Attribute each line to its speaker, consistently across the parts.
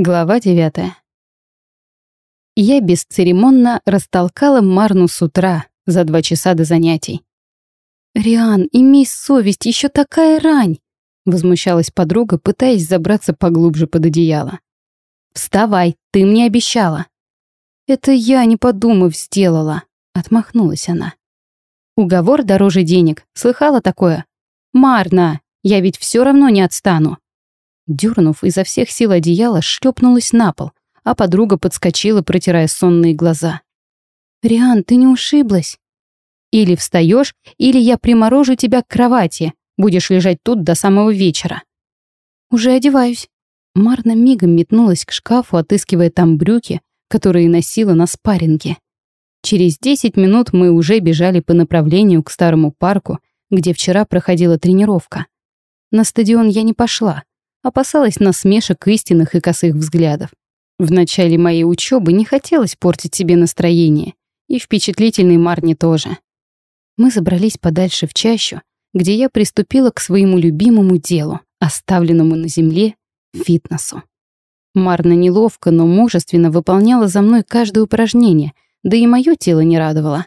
Speaker 1: Глава девятая. Я бесцеремонно растолкала Марну с утра, за два часа до занятий. «Риан, имей совесть, еще такая рань!» Возмущалась подруга, пытаясь забраться поглубже под одеяло. «Вставай, ты мне обещала!» «Это я, не подумав, сделала!» Отмахнулась она. «Уговор дороже денег, слыхала такое? Марна, я ведь все равно не отстану!» Дернув изо всех сил одеяло, шлепнулась на пол, а подруга подскочила, протирая сонные глаза. «Риан, ты не ушиблась?» «Или встаешь, или я приморожу тебя к кровати. Будешь лежать тут до самого вечера». «Уже одеваюсь». Марна мигом метнулась к шкафу, отыскивая там брюки, которые носила на спарринге. Через десять минут мы уже бежали по направлению к старому парку, где вчера проходила тренировка. На стадион я не пошла, опасалась насмешек истинных и косых взглядов. В начале моей учебы не хотелось портить себе настроение, и впечатлительной Марне тоже. Мы забрались подальше в чащу, где я приступила к своему любимому делу, оставленному на земле — фитнесу. Марна неловко, но мужественно выполняла за мной каждое упражнение, да и мое тело не радовало.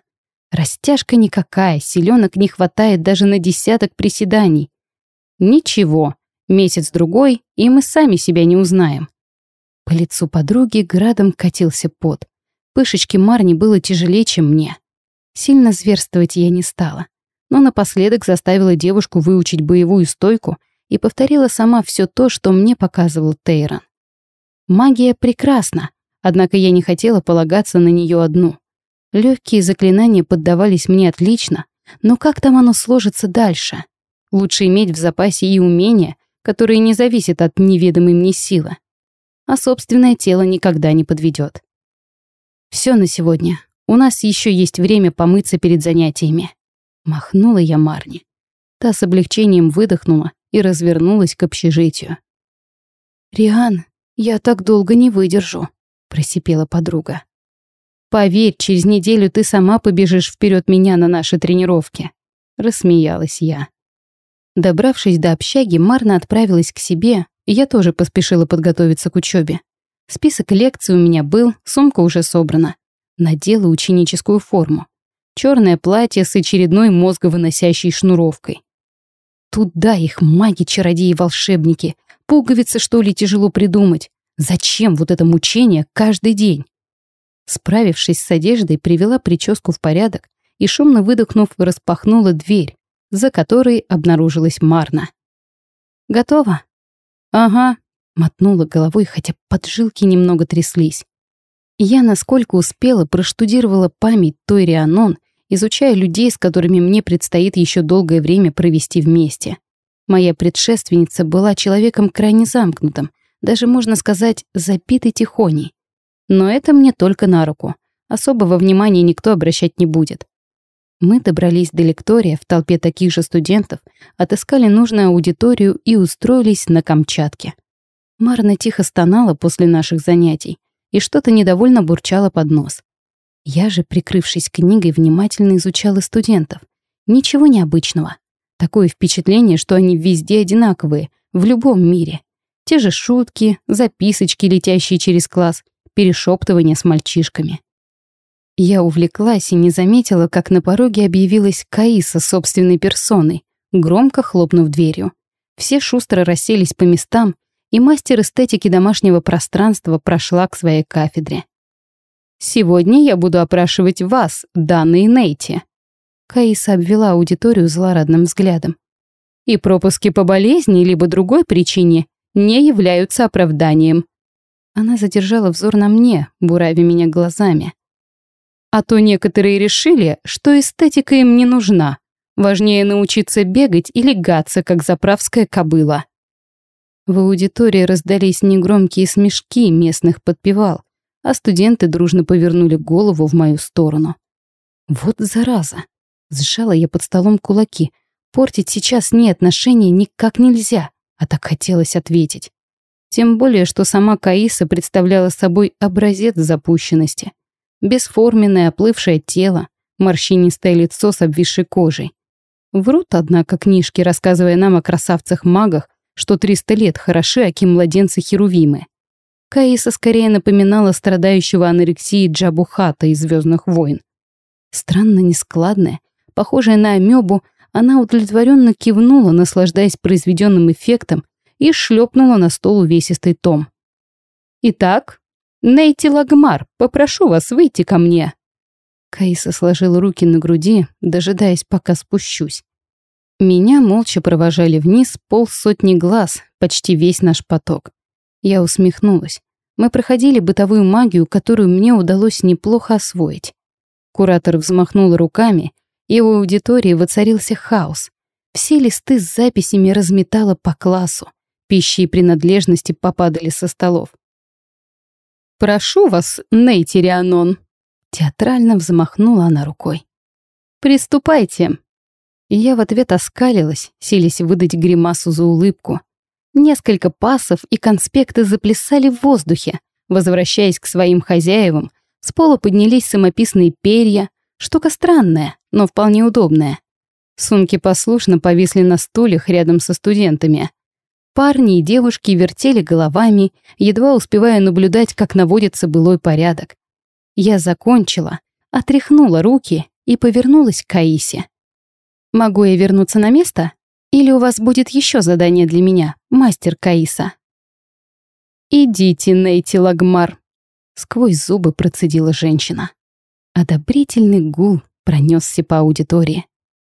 Speaker 1: Растяжка никакая, силёнок не хватает даже на десяток приседаний. Ничего, Месяц-другой, и мы сами себя не узнаем. По лицу подруги градом катился пот. Пышечке Марни было тяжелее, чем мне. Сильно зверствовать я не стала, но напоследок заставила девушку выучить боевую стойку и повторила сама все то, что мне показывал Тейрон. Магия прекрасна, однако я не хотела полагаться на нее одну. Легкие заклинания поддавались мне отлично, но как там оно сложится дальше? Лучше иметь в запасе и умения, которые не зависят от неведомой мне силы. А собственное тело никогда не подведет. Все на сегодня. У нас еще есть время помыться перед занятиями. Махнула я Марни. Та с облегчением выдохнула и развернулась к общежитию. «Риан, я так долго не выдержу», — просипела подруга. «Поверь, через неделю ты сама побежишь вперед меня на наши тренировки», — рассмеялась я. Добравшись до общаги, Марна отправилась к себе, и я тоже поспешила подготовиться к учебе. Список лекций у меня был, сумка уже собрана. Надела ученическую форму. Черное платье с очередной мозговыносящей шнуровкой. Тут да, их маги, чародеи, волшебники. Пуговицы, что ли, тяжело придумать. Зачем вот это мучение каждый день? Справившись с одеждой, привела прическу в порядок и, шумно выдохнув, распахнула дверь, за которой обнаружилась Марна. «Готово?» «Ага», — мотнула головой, хотя поджилки немного тряслись. Я, насколько успела, проштудировала память той Рианон, изучая людей, с которыми мне предстоит еще долгое время провести вместе. Моя предшественница была человеком крайне замкнутым, даже, можно сказать, запитой тихоней. Но это мне только на руку. Особого внимания никто обращать не будет. Мы добрались до лектория в толпе таких же студентов, отыскали нужную аудиторию и устроились на Камчатке. Марна тихо стонала после наших занятий и что-то недовольно бурчала под нос. Я же, прикрывшись книгой, внимательно изучала студентов. Ничего необычного. Такое впечатление, что они везде одинаковые, в любом мире. Те же шутки, записочки, летящие через класс, перешептывания с мальчишками. Я увлеклась и не заметила, как на пороге объявилась Каиса собственной персоной, громко хлопнув дверью. Все шустро расселись по местам, и мастер эстетики домашнего пространства прошла к своей кафедре. «Сегодня я буду опрашивать вас, данные Нейти». Каиса обвела аудиторию злорадным взглядом. «И пропуски по болезни либо другой причине не являются оправданием». Она задержала взор на мне, буравя меня глазами. А то некоторые решили, что эстетика им не нужна. Важнее научиться бегать или гаться, как заправская кобыла. В аудитории раздались негромкие смешки местных подпевал, а студенты дружно повернули голову в мою сторону. Вот зараза. Сжала я под столом кулаки. Портить сейчас ни отношения никак нельзя, а так хотелось ответить. Тем более, что сама Каиса представляла собой образец запущенности. Бесформенное, оплывшее тело, морщинистое лицо с обвисшей кожей. Врут, однако, книжки, рассказывая нам о красавцах-магах, что 300 лет хороши, аки младенцы-херувимы. Каиса скорее напоминала страдающего анорексией Джабухата из «Звездных войн». Странно нескладная, похожая на амебу, она удовлетворенно кивнула, наслаждаясь произведенным эффектом, и шлепнула на стол увесистый том. «Итак, Нейти Лагмар, попрошу вас выйти ко мне». Каиса сложила руки на груди, дожидаясь, пока спущусь. Меня молча провожали вниз полсотни глаз, почти весь наш поток. Я усмехнулась. Мы проходили бытовую магию, которую мне удалось неплохо освоить. Куратор взмахнул руками, и в аудитории воцарился хаос. Все листы с записями разметало по классу. Пищи и принадлежности попадали со столов. «Прошу вас, Нейти Рианон!» Театрально взмахнула она рукой. «Приступайте!» Я в ответ оскалилась, силясь выдать гримасу за улыбку. Несколько пасов и конспекты заплясали в воздухе. Возвращаясь к своим хозяевам, с пола поднялись самописные перья. Штука странная, но вполне удобная. Сумки послушно повисли на стульях рядом со студентами. Парни и девушки вертели головами, едва успевая наблюдать, как наводится былой порядок. Я закончила, отряхнула руки и повернулась к Каисе. Могу я вернуться на место? Или у вас будет еще задание для меня, мастер Каиса?» «Идите, Нейти Лагмар», — сквозь зубы процедила женщина. Одобрительный гул пронесся по аудитории.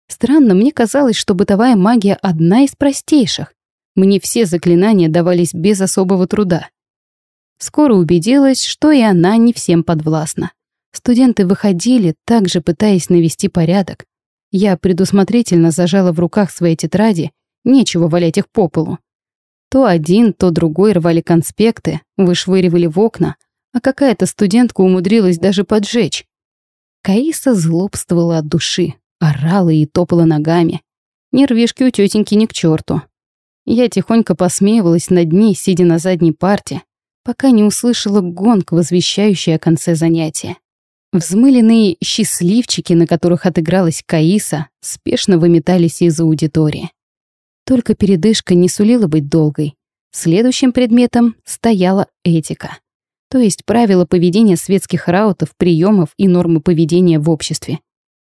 Speaker 1: Странно, мне казалось, что бытовая магия одна из простейших. Мне все заклинания давались без особого труда. Скоро убедилась, что и она не всем подвластна. Студенты выходили, также пытаясь навести порядок. Я предусмотрительно зажала в руках свои тетради, нечего валять их по полу. То один, то другой рвали конспекты, вышвыривали в окна, а какая-то студентка умудрилась даже поджечь. Каиса злобствовала от души, орала и топала ногами. Нервишки у тетеньки ни к черту. Я тихонько посмеивалась над ней, сидя на задней парте, пока не услышала гонг, возвещающий о конце занятия. Взмыленные счастливчики, на которых отыгралась Каиса, спешно выметались из аудитории. Только передышка не сулила быть долгой. Следующим предметом стояла этика. То есть правила поведения светских раутов, приемов и нормы поведения в обществе.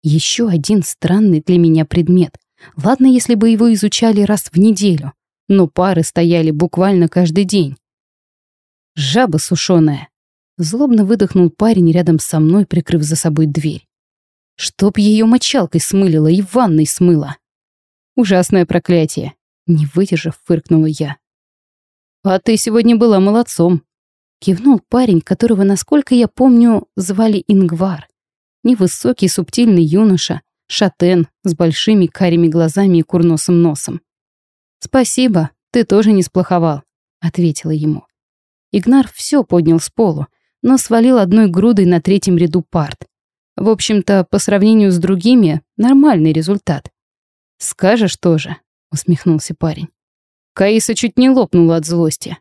Speaker 1: Еще один странный для меня предмет. Ладно, если бы его изучали раз в неделю, но пары стояли буквально каждый день. Жаба сушеная, Злобно выдохнул парень рядом со мной, прикрыв за собой дверь. Чтоб ее мочалкой смылила и ванной смыла. Ужасное проклятие. Не выдержав, фыркнула я. «А ты сегодня была молодцом», — кивнул парень, которого, насколько я помню, звали Ингвар. Невысокий, субтильный юноша, шатен, с большими карими глазами и курносым носом. «Спасибо, ты тоже не сплоховал», — ответила ему. Игнар все поднял с полу, но свалил одной грудой на третьем ряду парт. В общем-то, по сравнению с другими, нормальный результат. «Скажешь тоже», — усмехнулся парень. Каиса чуть не лопнула от злости.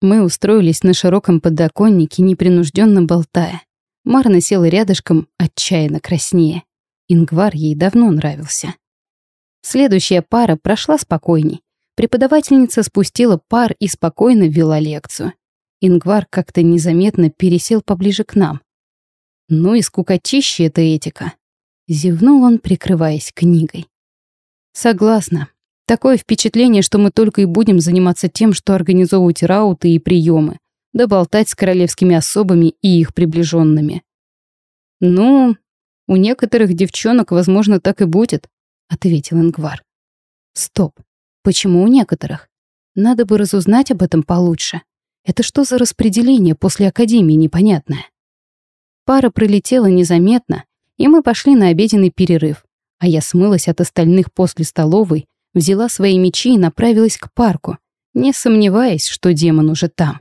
Speaker 1: Мы устроились на широком подоконнике, непринужденно болтая. Марна села рядышком, отчаянно краснее. Ингвар ей давно нравился. Следующая пара прошла спокойней. Преподавательница спустила пар и спокойно вела лекцию. Ингвар как-то незаметно пересел поближе к нам. «Ну и скукотища эта этика!» Зевнул он, прикрываясь книгой. «Согласна. Такое впечатление, что мы только и будем заниматься тем, что организовывать рауты и приемы, да болтать с королевскими особами и их приближенными. «Ну, у некоторых девчонок, возможно, так и будет», — ответил Ингвар. «Стоп. Почему у некоторых? Надо бы разузнать об этом получше. Это что за распределение после академии непонятное? Пара пролетела незаметно, и мы пошли на обеденный перерыв, а я смылась от остальных после столовой, взяла свои мечи и направилась к парку, не сомневаясь, что демон уже там.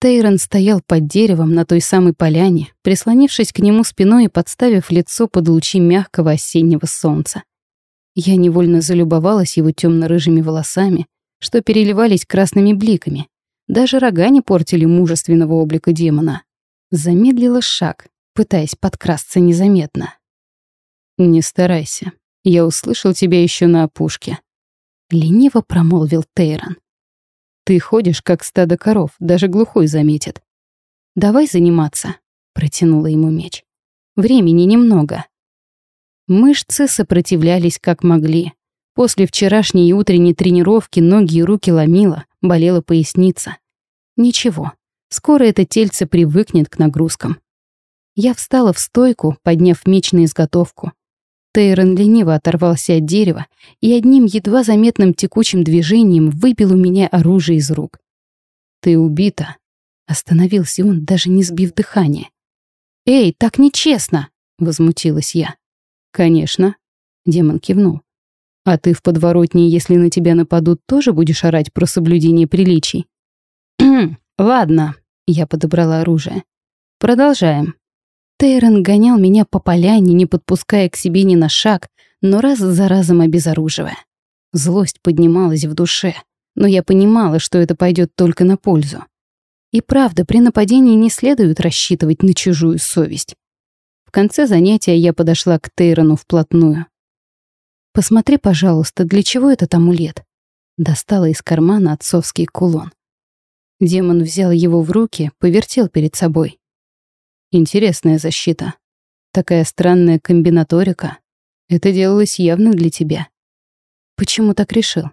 Speaker 1: Тейрон стоял под деревом на той самой поляне, прислонившись к нему спиной и подставив лицо под лучи мягкого осеннего солнца. Я невольно залюбовалась его темно-рыжими волосами, что переливались красными бликами, даже рога не портили мужественного облика демона. Замедлила шаг, пытаясь подкрасться незаметно. «Не старайся. Я услышал тебя еще на опушке», — лениво промолвил Тейрон. Ты ходишь, как стадо коров, даже глухой заметит. Давай заниматься, протянула ему меч. Времени немного. Мышцы сопротивлялись как могли. После вчерашней и утренней тренировки ноги и руки ломило, болела поясница. Ничего, скоро это тельце привыкнет к нагрузкам. Я встала в стойку, подняв меч на изготовку. Тейрон лениво оторвался от дерева и одним едва заметным текучим движением выбил у меня оружие из рук. «Ты убита», — остановился он, даже не сбив дыхания. «Эй, так нечестно!» — возмутилась я. «Конечно», — демон кивнул. «А ты в подворотне, если на тебя нападут, тоже будешь орать про соблюдение приличий?» «Ладно», — я подобрала оружие. «Продолжаем». Тейрон гонял меня по поляне, не подпуская к себе ни на шаг, но раз за разом обезоруживая. Злость поднималась в душе, но я понимала, что это пойдет только на пользу. И правда, при нападении не следует рассчитывать на чужую совесть. Конце занятия я подошла к Тейрону вплотную. «Посмотри, пожалуйста, для чего этот амулет?» Достала из кармана отцовский кулон. Демон взял его в руки, повертел перед собой. «Интересная защита. Такая странная комбинаторика. Это делалось явно для тебя». «Почему так решил?»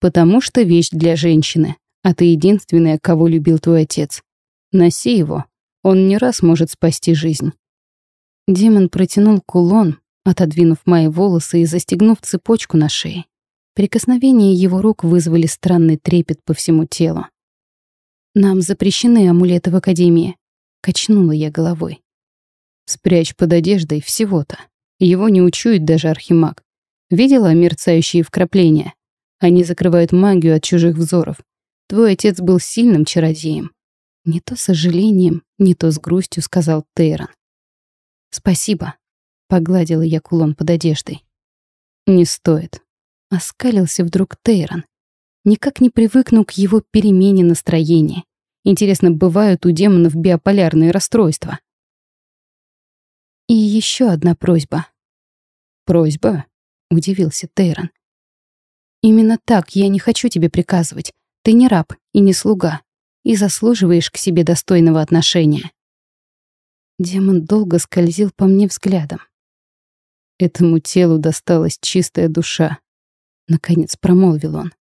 Speaker 1: «Потому что вещь для женщины, а ты единственная, кого любил твой отец. Носи его, он не раз может спасти жизнь». Демон протянул кулон, отодвинув мои волосы и застегнув цепочку на шее. Прикосновения его рук вызвали странный трепет по всему телу. «Нам запрещены амулеты в Академии», — качнула я головой. «Спрячь под одеждой всего-то. Его не учует даже архимаг. Видела мерцающие вкрапления? Они закрывают магию от чужих взоров. Твой отец был сильным чародеем». Не то с сожалением, не то с грустью сказал Тейрон. «Спасибо», — погладила я кулон под одеждой. «Не стоит», — оскалился вдруг Тейрон. Никак не привыкну к его перемене настроения. Интересно, бывают у демонов биополярные расстройства? И еще одна просьба. «Просьба?» — удивился Тейрон. «Именно так я не хочу тебе приказывать. Ты не раб и не слуга, и заслуживаешь к себе достойного отношения». Демон долго скользил по мне взглядом. Этому телу досталась чистая душа. Наконец промолвил он.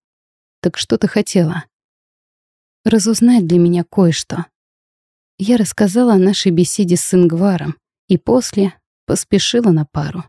Speaker 1: «Так что ты хотела?» «Разузнать для меня кое-что». Я рассказала о нашей беседе с Ингваром и после поспешила на пару.